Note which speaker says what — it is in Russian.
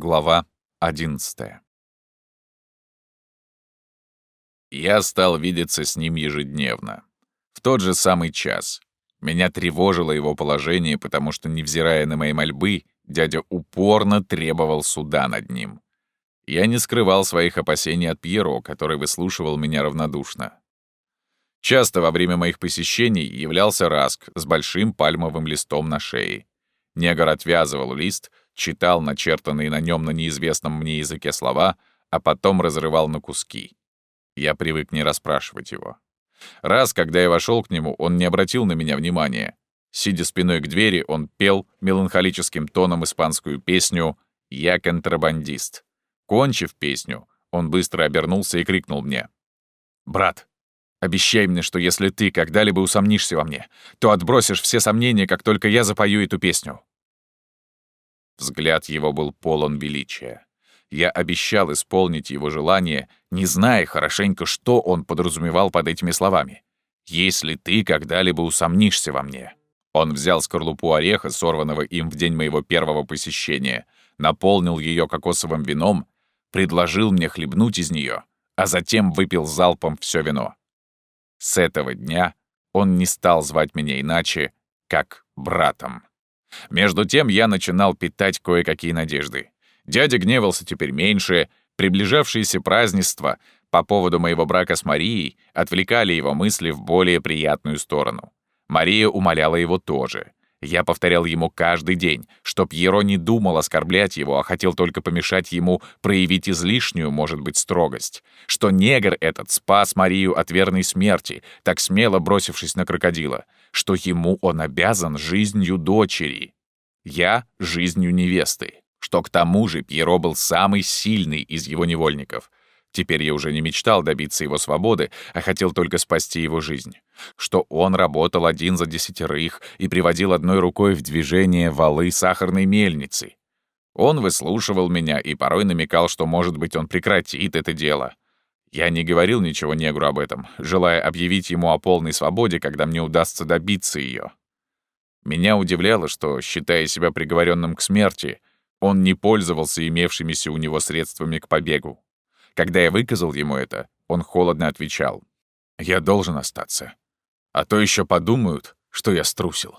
Speaker 1: Глава 11 Я стал видеться с ним ежедневно. В тот же самый час. Меня тревожило его положение, потому что, невзирая на мои мольбы, дядя упорно требовал суда над ним. Я не скрывал своих опасений от Пьеро, который выслушивал меня равнодушно. Часто во время моих посещений являлся Раск с большим пальмовым листом на шее. Негр отвязывал лист, читал начертанные на нем на неизвестном мне языке слова, а потом разрывал на куски. Я привык не расспрашивать его. Раз, когда я вошел к нему, он не обратил на меня внимания. Сидя спиной к двери, он пел меланхолическим тоном испанскую песню «Я контрабандист». Кончив песню, он быстро обернулся и крикнул мне. «Брат, обещай мне, что если ты когда-либо усомнишься во мне, то отбросишь все сомнения, как только я запою эту песню». Взгляд его был полон величия. Я обещал исполнить его желание, не зная хорошенько, что он подразумевал под этими словами. «Если ты когда-либо усомнишься во мне». Он взял скорлупу ореха, сорванного им в день моего первого посещения, наполнил ее кокосовым вином, предложил мне хлебнуть из нее, а затем выпил залпом все вино. С этого дня он не стал звать меня иначе, как братом. Между тем я начинал питать кое-какие надежды. Дядя гневался теперь меньше, приближавшиеся празднества по поводу моего брака с Марией отвлекали его мысли в более приятную сторону. Мария умоляла его тоже. Я повторял ему каждый день, что Пьеро не думал оскорблять его, а хотел только помешать ему проявить излишнюю, может быть, строгость. Что негр этот спас Марию от верной смерти, так смело бросившись на крокодила. Что ему он обязан жизнью дочери. Я — жизнью невесты. Что к тому же Пьеро был самый сильный из его невольников. Теперь я уже не мечтал добиться его свободы, а хотел только спасти его жизнь. Что он работал один за десятерых и приводил одной рукой в движение валы сахарной мельницы. Он выслушивал меня и порой намекал, что, может быть, он прекратит это дело. Я не говорил ничего негру об этом, желая объявить ему о полной свободе, когда мне удастся добиться ее. Меня удивляло, что, считая себя приговоренным к смерти, он не пользовался имевшимися у него средствами к побегу. Когда я выказал ему это, он холодно отвечал. «Я должен остаться. А то еще подумают, что я струсил».